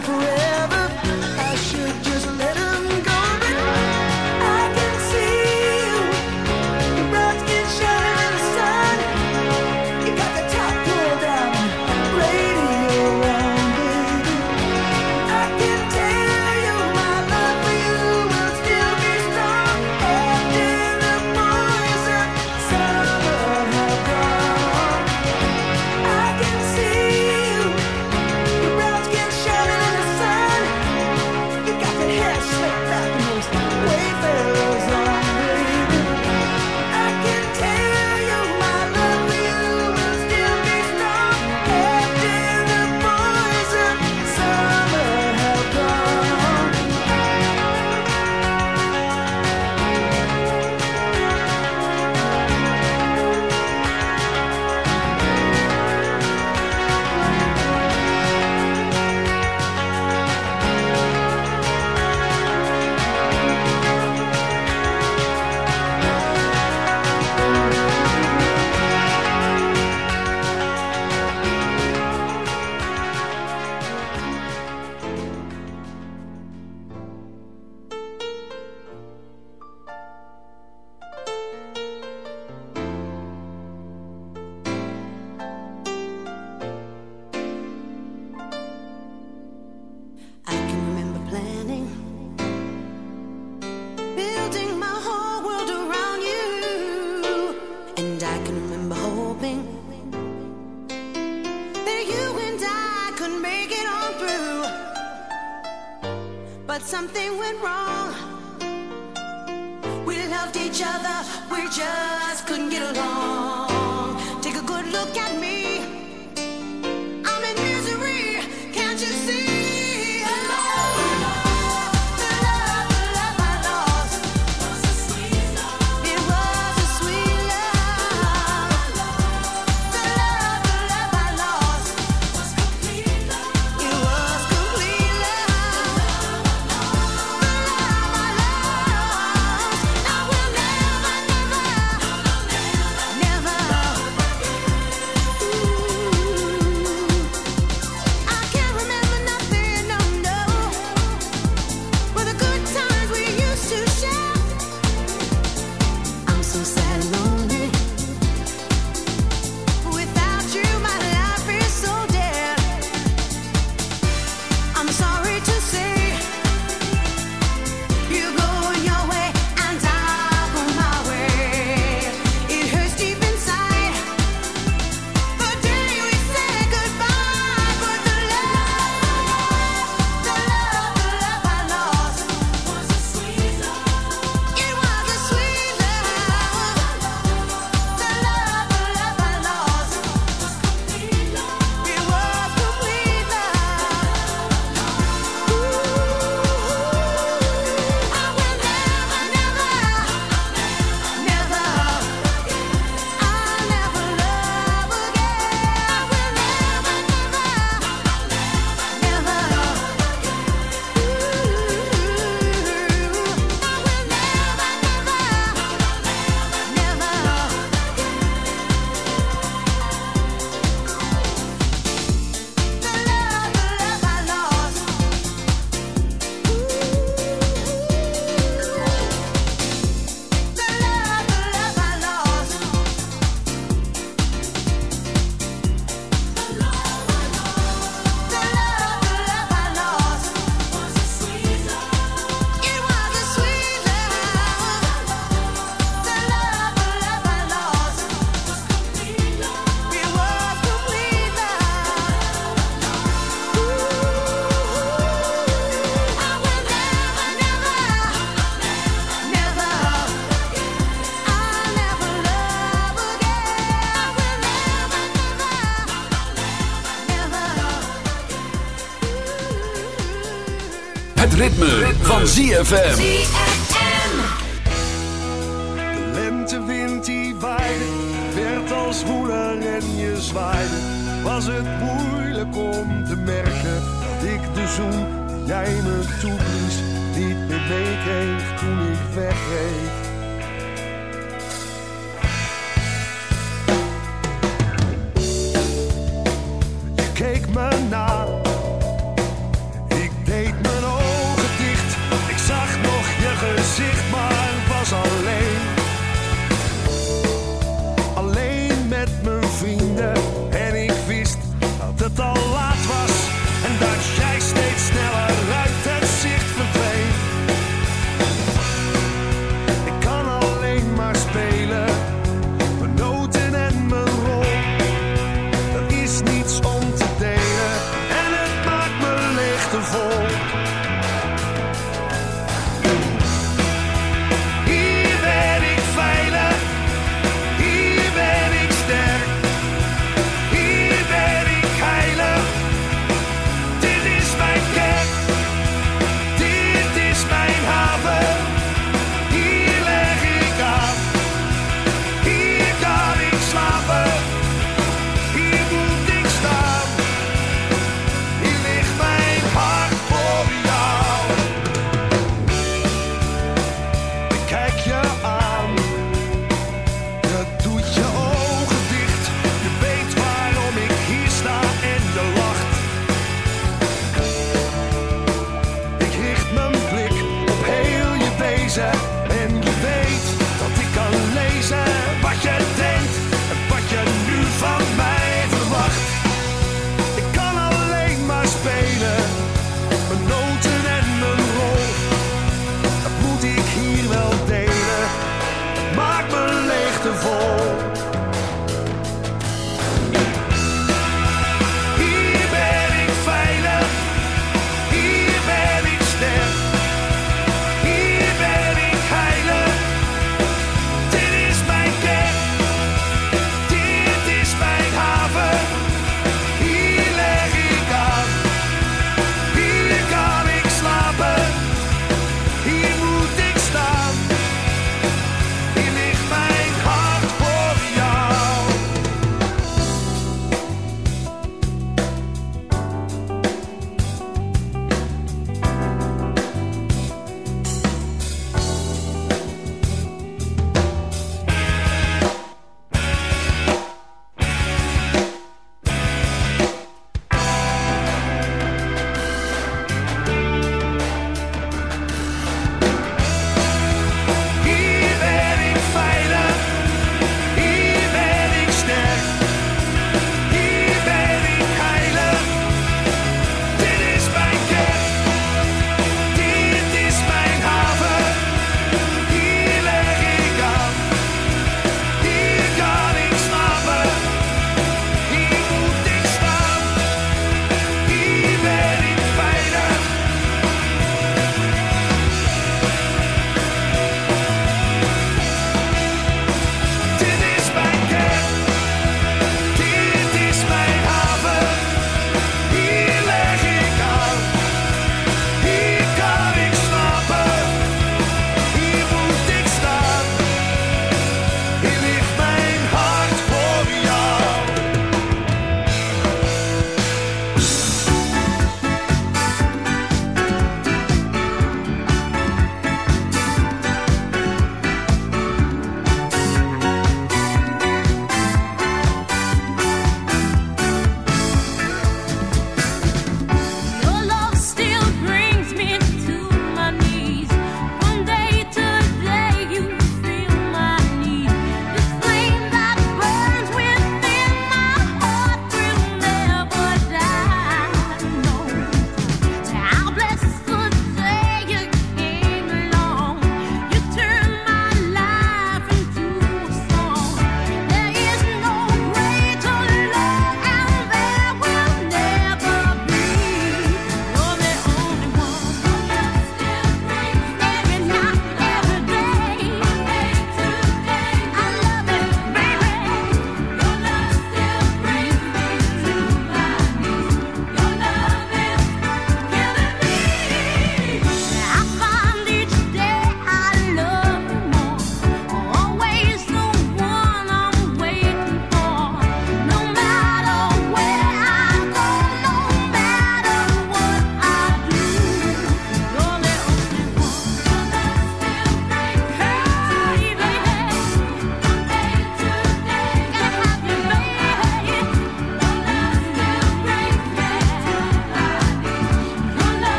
Forever. Couldn't get along. ZFM.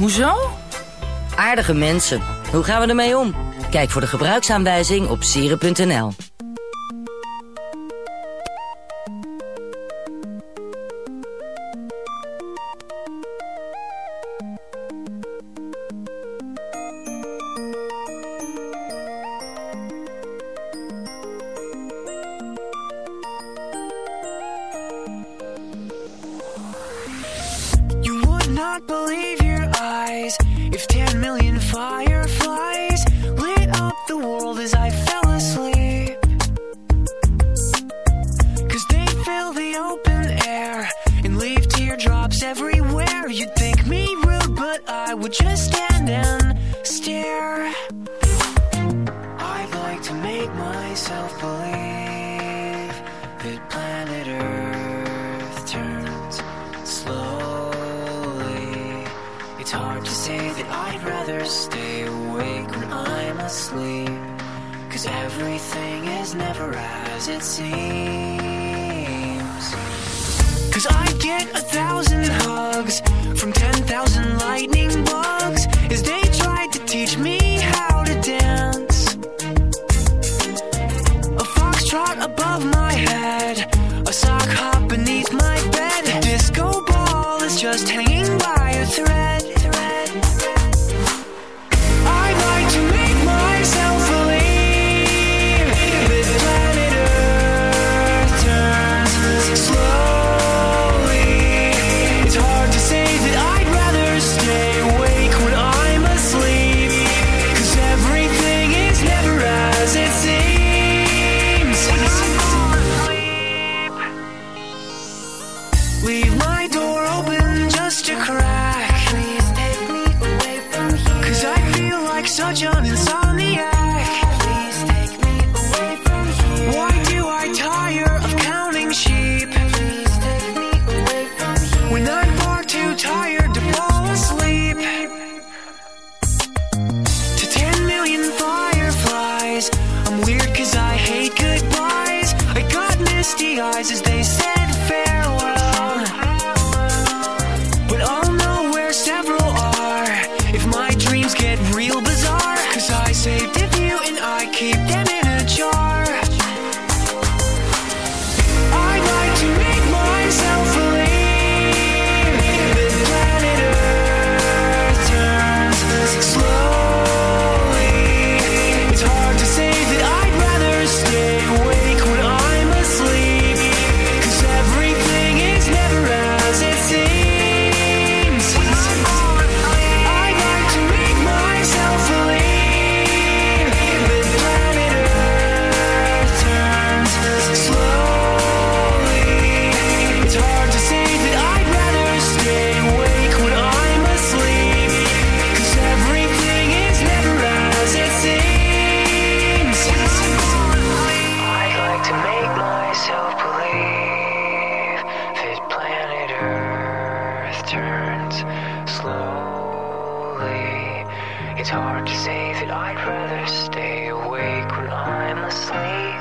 Hoezo? Aardige mensen. Hoe gaan we ermee om? Kijk voor de gebruiksaanwijzing op sieren.nl. It's hard to say that I'd rather stay awake when I'm asleep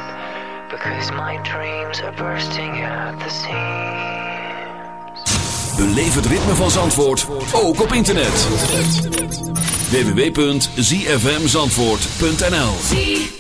because my dreams are bursting at the seams. Beleef het ritme van Zandvoort ook op internet. www.zfmzandvoort.nl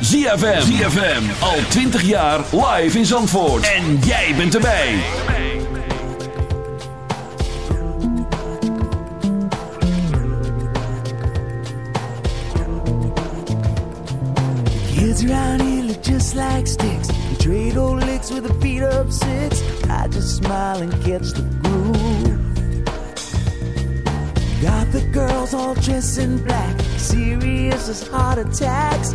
ZFM. ZFM. Al 20 jaar live in Zandvoort. En jij bent erbij. Kids around here look just like sticks. You trade old licks with a beat up six. I just smile and catch the groove. Got the girls all dressed in black, serious as heart attacks.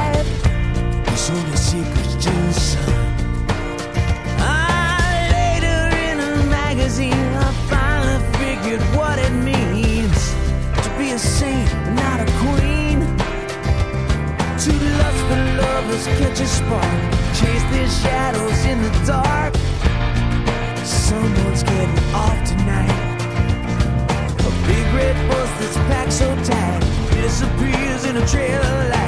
Lustful catch a spark, chase their shadows in the dark. Someone's getting off tonight. A big red bus that's packed so tight disappears in a trail of light.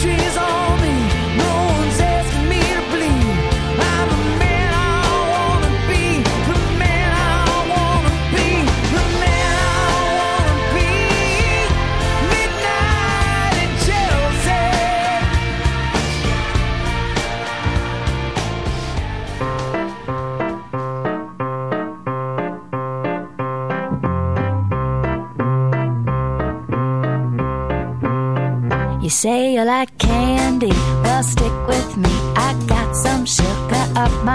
Trees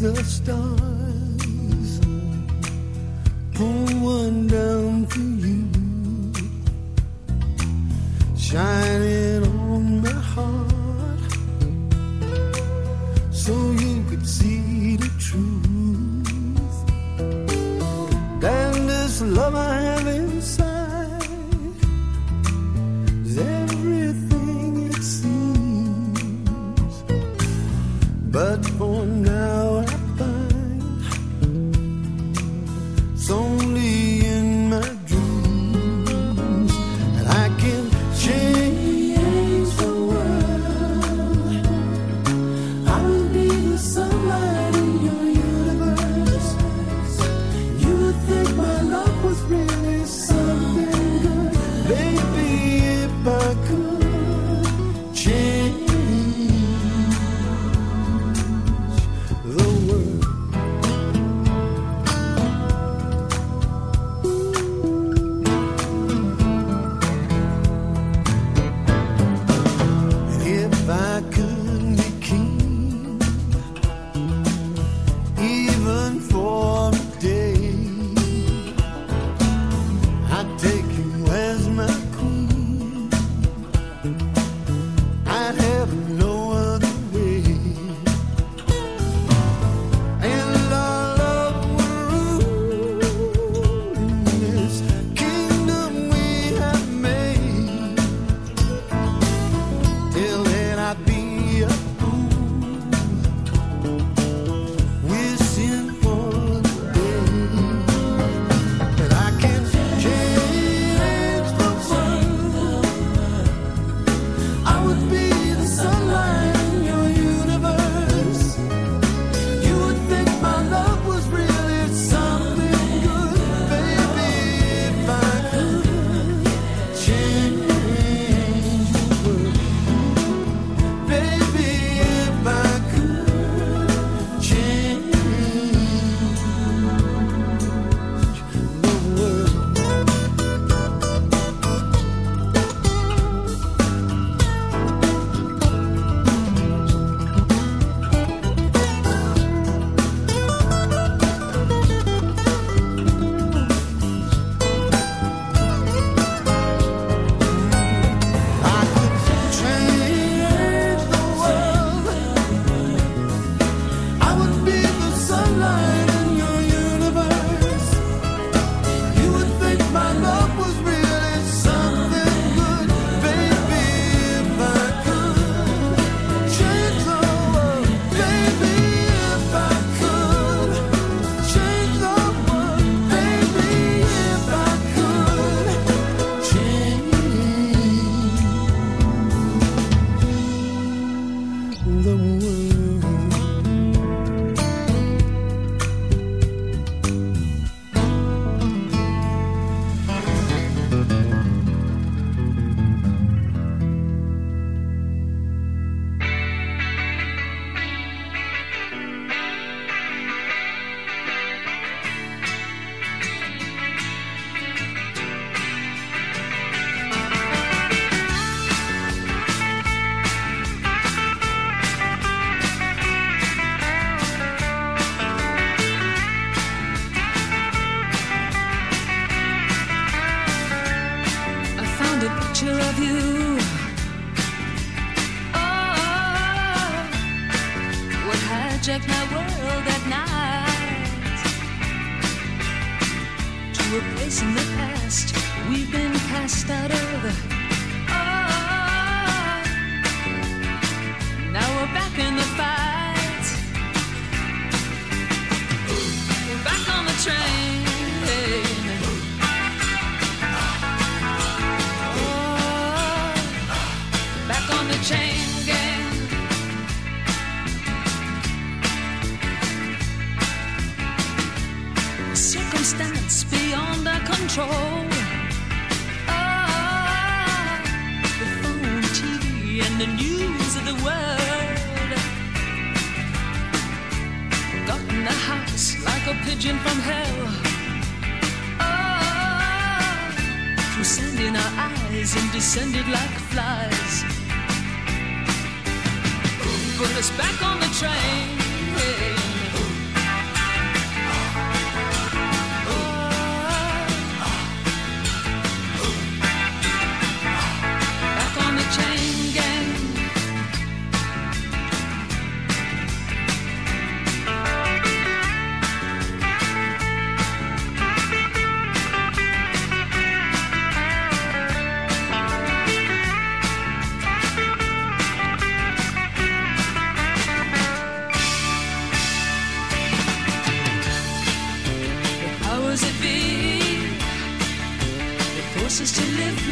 the stars. Pull one down.